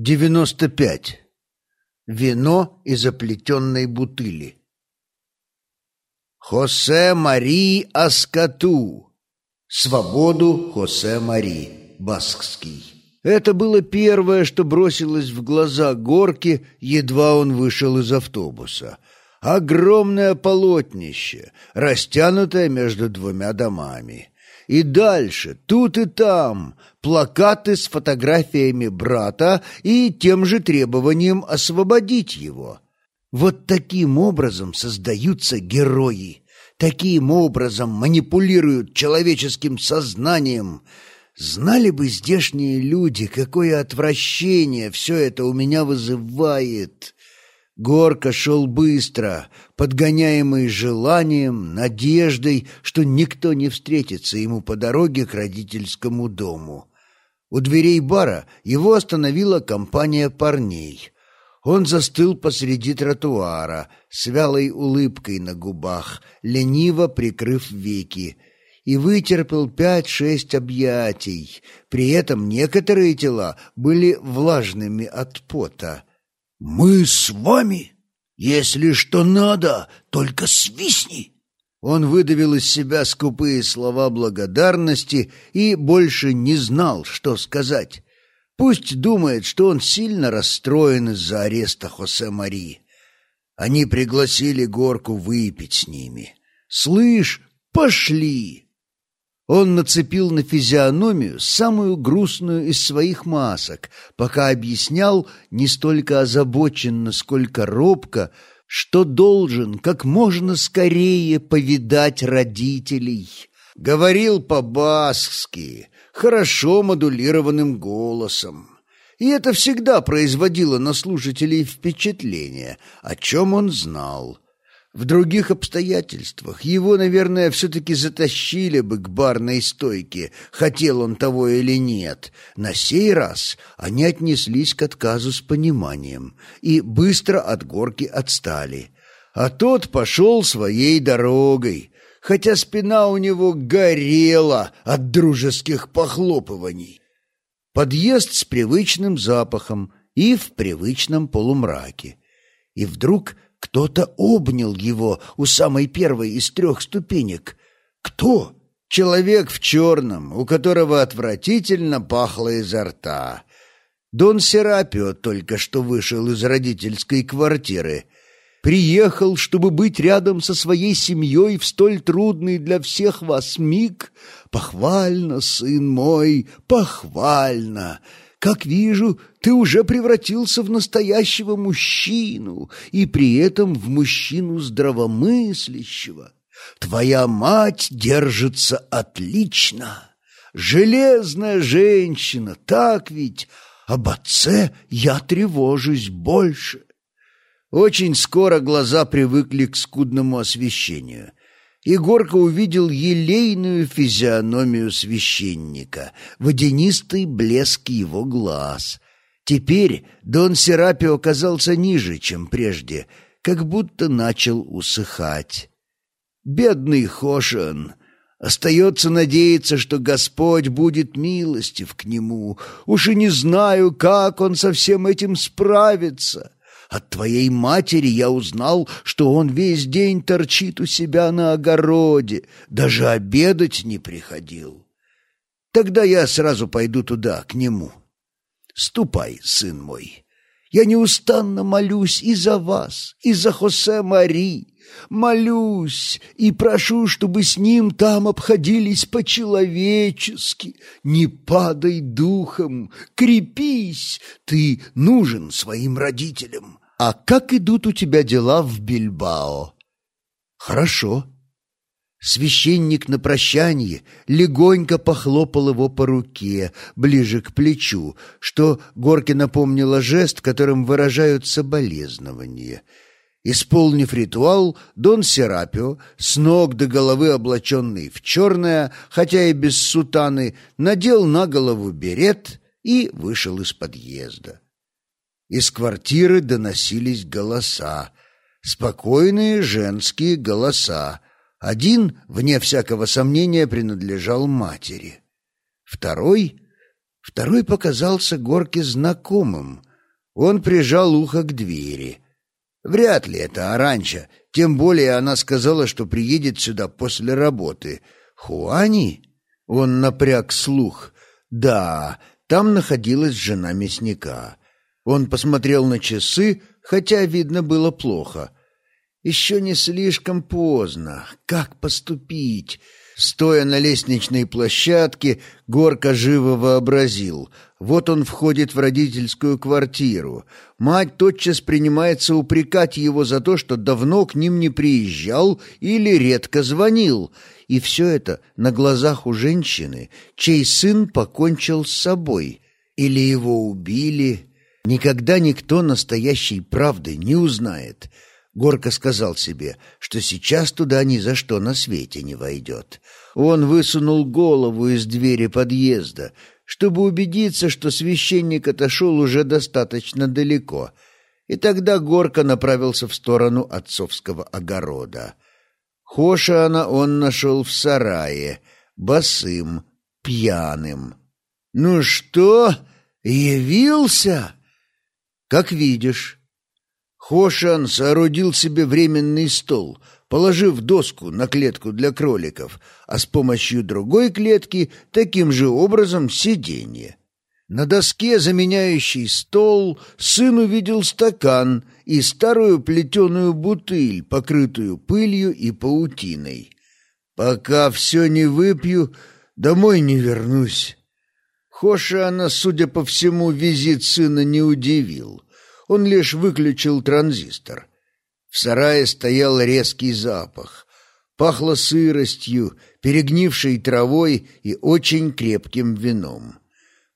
95. Вино из оплетенной бутыли. Хосе Мари Аскату. Свободу Хосе Мари. Баскский. Это было первое, что бросилось в глаза горки, едва он вышел из автобуса. Огромное полотнище, растянутое между двумя домами. И дальше, тут и там, плакаты с фотографиями брата и тем же требованием освободить его. Вот таким образом создаются герои. Таким образом манипулируют человеческим сознанием. Знали бы здешние люди, какое отвращение все это у меня вызывает. Горка шел быстро, подгоняемый желанием, надеждой, что никто не встретится ему по дороге к родительскому дому. У дверей бара его остановила компания парней. Он застыл посреди тротуара, с вялой улыбкой на губах, лениво прикрыв веки, и вытерпел пять-шесть объятий. При этом некоторые тела были влажными от пота. «Мы с вами? Если что надо, только свистни!» Он выдавил из себя скупые слова благодарности и больше не знал, что сказать. Пусть думает, что он сильно расстроен из-за ареста Хосе Мари. Они пригласили Горку выпить с ними. «Слышь, пошли!» Он нацепил на физиономию самую грустную из своих масок, пока объяснял не столько озабоченно, сколько робко, что должен как можно скорее повидать родителей. Говорил по-баскски, хорошо модулированным голосом. И это всегда производило на слушателей впечатление, о чем он знал. В других обстоятельствах его, наверное, все-таки затащили бы к барной стойке, хотел он того или нет. На сей раз они отнеслись к отказу с пониманием и быстро от горки отстали. А тот пошел своей дорогой, хотя спина у него горела от дружеских похлопываний. Подъезд с привычным запахом и в привычном полумраке. И вдруг кто-то обнял его у самой первой из трех ступенек. Кто? Человек в черном, у которого отвратительно пахло изо рта. Дон Серапио только что вышел из родительской квартиры. Приехал, чтобы быть рядом со своей семьей в столь трудный для всех вас миг. Похвально, сын мой, похвально. Как вижу, ты уже превратился в настоящего мужчину, и при этом в мужчину здравомыслящего. Твоя мать держится отлично. Железная женщина, так ведь? Об отце я тревожусь больше. Очень скоро глаза привыкли к скудному освещению. Егорка увидел елейную физиономию священника, водянистый блеск его глаз. Теперь Дон Серапио оказался ниже, чем прежде, как будто начал усыхать. Бедный Хошин! Остается надеяться, что Господь будет милостив к нему. Уж и не знаю, как он со всем этим справится. От твоей матери я узнал, что он весь день торчит у себя на огороде, даже обедать не приходил. Тогда я сразу пойду туда, к нему. Ступай, сын мой. Я неустанно молюсь и за вас, и за Хосе Мари. Молюсь и прошу, чтобы с ним там обходились по-человечески. Не падай духом, крепись, ты нужен своим родителям. «А как идут у тебя дела в Бильбао?» «Хорошо». Священник на прощанье легонько похлопал его по руке, ближе к плечу, что Горке напомнило жест, которым выражают соболезнования. Исполнив ритуал, Дон Серапио, с ног до головы облаченный в черное, хотя и без сутаны, надел на голову берет и вышел из подъезда. Из квартиры доносились голоса, спокойные женские голоса. Один, вне всякого сомнения, принадлежал матери. Второй... Второй показался Горке знакомым, Он прижал ухо к двери. Вряд ли это Аранча, тем более она сказала, что приедет сюда после работы. Хуани? Он напряг слух. Да, там находилась жена мясника. Он посмотрел на часы, хотя видно было плохо. Еще не слишком поздно. Как поступить? Стоя на лестничной площадке, Горка живо вообразил. Вот он входит в родительскую квартиру. Мать тотчас принимается упрекать его за то, что давно к ним не приезжал или редко звонил. И все это на глазах у женщины, чей сын покончил с собой. Или его убили. Никогда никто настоящей правды не узнает. Горка сказал себе, что сейчас туда ни за что на свете не войдет. Он высунул голову из двери подъезда, чтобы убедиться, что священник отошел уже достаточно далеко, и тогда Горка направился в сторону отцовского огорода. Хошана он нашел в сарае, босым, пьяным. «Ну что, явился?» «Как видишь». Хошан соорудил себе временный стол, положив доску на клетку для кроликов, а с помощью другой клетки таким же образом сиденье. На доске, заменяющей стол, сын увидел стакан и старую плетеную бутыль, покрытую пылью и паутиной. «Пока все не выпью, домой не вернусь». Хошана, судя по всему, визит сына не удивил. Он лишь выключил транзистор. В сарае стоял резкий запах. Пахло сыростью, перегнившей травой и очень крепким вином.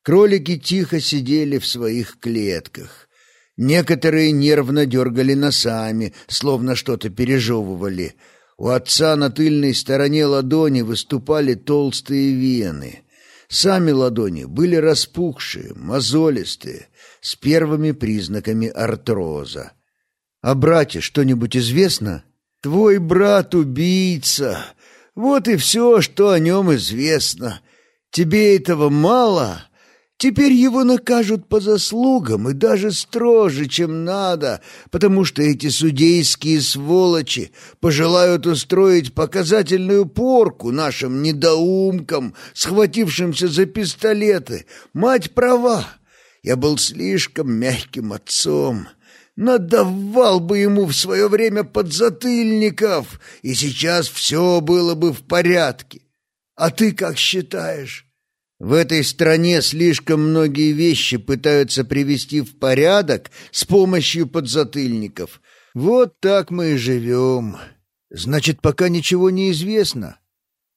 Кролики тихо сидели в своих клетках. Некоторые нервно дергали носами, словно что-то пережевывали. У отца на тыльной стороне ладони выступали толстые вены. Сами ладони были распухшие, мозолистые, с первыми признаками артроза. «О брате что-нибудь известно?» «Твой брат убийца. Вот и все, что о нем известно. Тебе этого мало?» Теперь его накажут по заслугам и даже строже, чем надо, потому что эти судейские сволочи пожелают устроить показательную порку нашим недоумкам, схватившимся за пистолеты. Мать права. Я был слишком мягким отцом. Надавал бы ему в свое время подзатыльников, и сейчас все было бы в порядке. А ты как считаешь? В этой стране слишком многие вещи пытаются привести в порядок с помощью подзатыльников. Вот так мы и живем. Значит, пока ничего не известно.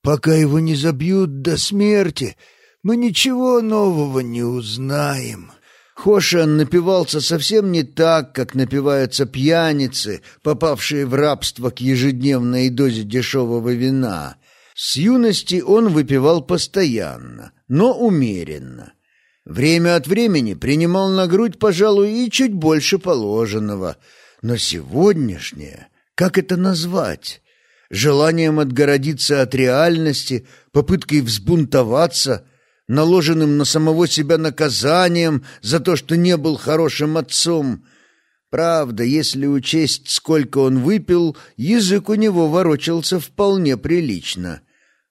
Пока его не забьют до смерти, мы ничего нового не узнаем. Хошан напивался совсем не так, как напиваются пьяницы, попавшие в рабство к ежедневной дозе дешевого вина. С юности он выпивал постоянно, но умеренно. Время от времени принимал на грудь, пожалуй, и чуть больше положенного. Но сегодняшнее, как это назвать? Желанием отгородиться от реальности, попыткой взбунтоваться — наложенным на самого себя наказанием за то, что не был хорошим отцом. Правда, если учесть, сколько он выпил, язык у него ворочался вполне прилично.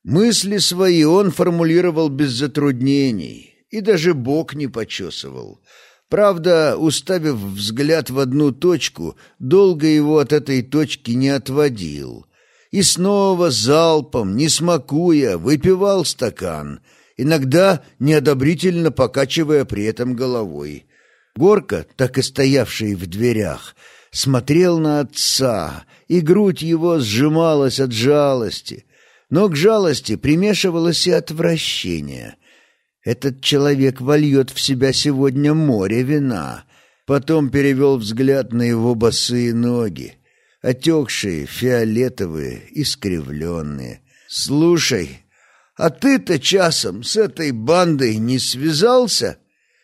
Мысли свои он формулировал без затруднений и даже бок не почесывал. Правда, уставив взгляд в одну точку, долго его от этой точки не отводил. И снова залпом, не смакуя, выпивал стакан — иногда неодобрительно покачивая при этом головой. Горка, так и стоявший в дверях, смотрел на отца, и грудь его сжималась от жалости, но к жалости примешивалось и отвращение. Этот человек вольет в себя сегодня море вина. Потом перевел взгляд на его босые ноги, отекшие, фиолетовые, искривленные. «Слушай», а ты-то часом с этой бандой не связался?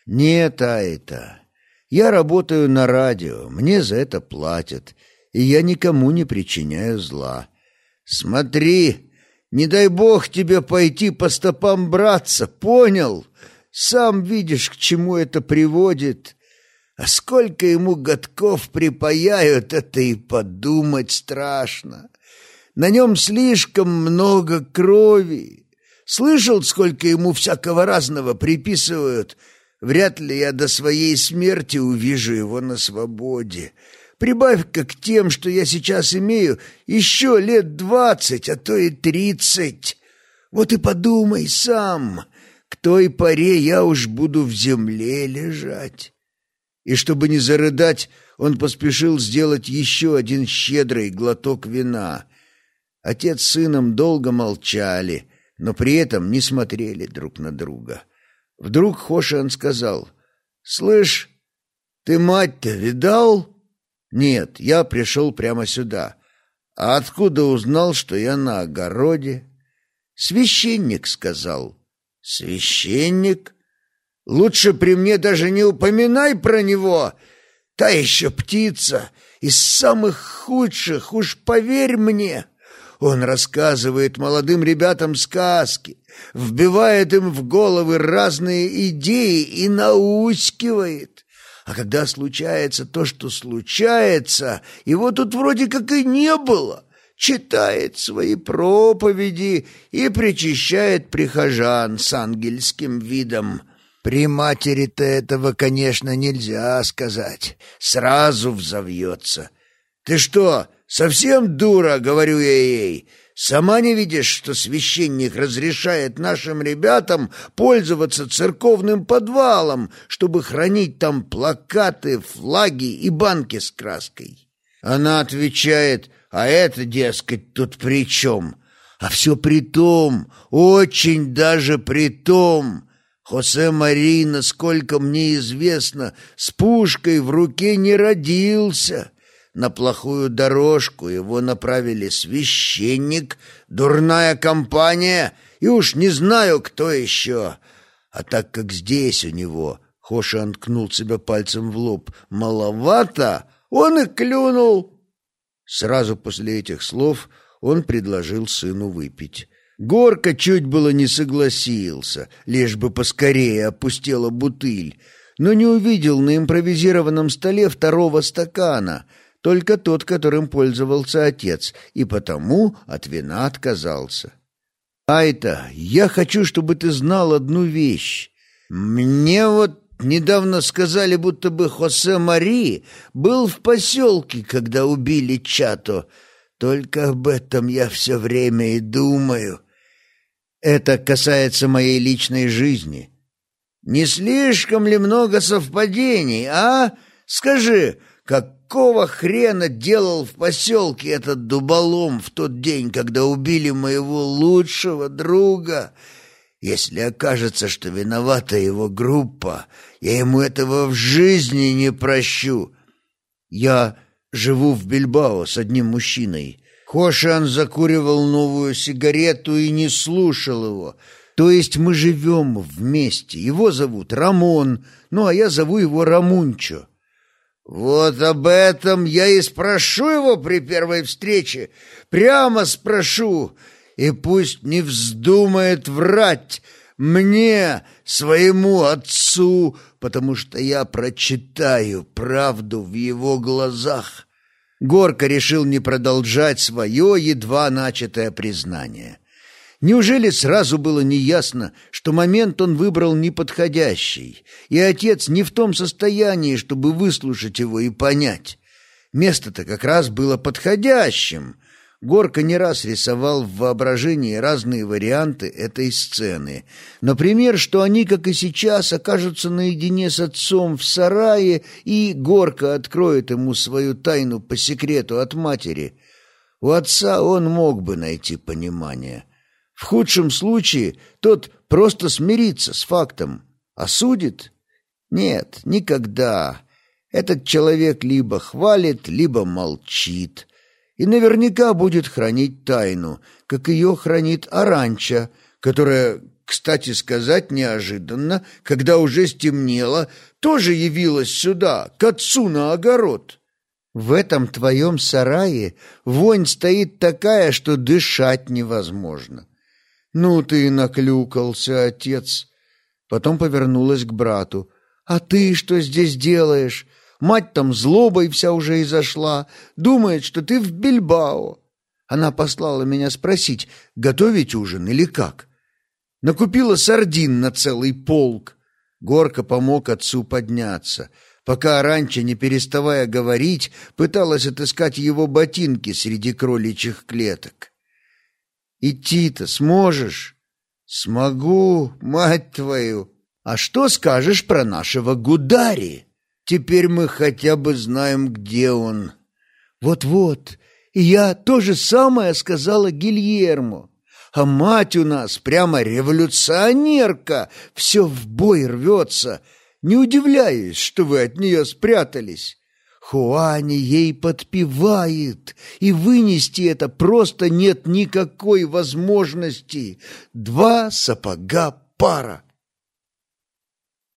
Нет, Айта. Я работаю на радио, мне за это платят, и я никому не причиняю зла. Смотри, не дай бог тебе пойти по стопам братца, понял? Сам видишь, к чему это приводит. А сколько ему годков припаяют, это и подумать страшно. На нем слишком много крови. Слышал, сколько ему всякого разного приписывают. Вряд ли я до своей смерти увижу его на свободе. Прибавь-ка к тем, что я сейчас имею, еще лет двадцать, а то и тридцать. Вот и подумай сам, к той поре я уж буду в земле лежать. И чтобы не зарыдать, он поспешил сделать еще один щедрый глоток вина. Отец с сыном долго молчали, но при этом не смотрели друг на друга. Вдруг Хошиан сказал, «Слышь, ты мать-то видал?» «Нет, я пришел прямо сюда. А откуда узнал, что я на огороде?» «Священник сказал». «Священник?» Лучше при мне даже не упоминай про него. Та еще птица, из самых худших, уж поверь мне. Он рассказывает молодым ребятам сказки, вбивает им в головы разные идеи и наускивает. А когда случается то, что случается, его тут вроде как и не было, читает свои проповеди и причащает прихожан с ангельским видом. При матери-то этого, конечно, нельзя сказать. Сразу взовьется. Ты что, совсем дура, говорю я ей. Сама не видишь, что священник разрешает нашим ребятам пользоваться церковным подвалом, чтобы хранить там плакаты, флаги и банки с краской? Она отвечает, а это, дескать, тут при чем? А все при том, очень даже при том, Хосе Мари, насколько мне известно, с пушкой в руке не родился. На плохую дорожку его направили священник, дурная компания и уж не знаю, кто еще. А так как здесь у него, Хоша анткнул себя пальцем в лоб, маловато, он и клюнул. Сразу после этих слов он предложил сыну выпить. Горка чуть было не согласился, лишь бы поскорее опустела бутыль, но не увидел на импровизированном столе второго стакана, только тот, которым пользовался отец, и потому от вина отказался. «Айта, я хочу, чтобы ты знал одну вещь. Мне вот недавно сказали, будто бы Хосе Мари был в поселке, когда убили Чато. Только об этом я все время и думаю». Это касается моей личной жизни. Не слишком ли много совпадений, а? Скажи, какого хрена делал в поселке этот дуболом в тот день, когда убили моего лучшего друга? Если окажется, что виновата его группа, я ему этого в жизни не прощу. Я живу в Бильбао с одним мужчиной. Хошан закуривал новую сигарету и не слушал его. То есть мы живем вместе. Его зовут Рамон, ну а я зову его Рамунчо. Вот об этом я и спрошу его при первой встрече. Прямо спрошу. И пусть не вздумает врать мне, своему отцу, потому что я прочитаю правду в его глазах. Горка решил не продолжать свое едва начатое признание. Неужели сразу было неясно, что момент он выбрал неподходящий, и отец не в том состоянии, чтобы выслушать его и понять? Место-то как раз было подходящим, Горка не раз рисовал в воображении разные варианты этой сцены. Например, что они, как и сейчас, окажутся наедине с отцом в сарае, и Горка откроет ему свою тайну по секрету от матери. У отца он мог бы найти понимание. В худшем случае тот просто смирится с фактом. Осудит? Нет, никогда. Этот человек либо хвалит, либо молчит и наверняка будет хранить тайну, как ее хранит Аранча, которая, кстати сказать, неожиданно, когда уже стемнело, тоже явилась сюда, к отцу на огород. В этом твоем сарае вонь стоит такая, что дышать невозможно. Ну ты наклюкался, отец. Потом повернулась к брату. «А ты что здесь делаешь? Мать там злобой вся уже изошла, думает, что ты в Бильбао». Она послала меня спросить, готовить ужин или как. Накупила сардин на целый полк. Горка помог отцу подняться. Пока Аранча, не переставая говорить, пыталась отыскать его ботинки среди кроличьих клеток. «Идти-то сможешь?» «Смогу, мать твою! А что скажешь про нашего Гудари? Теперь мы хотя бы знаем, где он». «Вот-вот, и я то же самое сказала Гильермо. А мать у нас прямо революционерка, все в бой рвется. Не удивляюсь, что вы от нее спрятались. Хуани ей подпевает, и вынести это просто нет никакой возможности. Два сапога пара.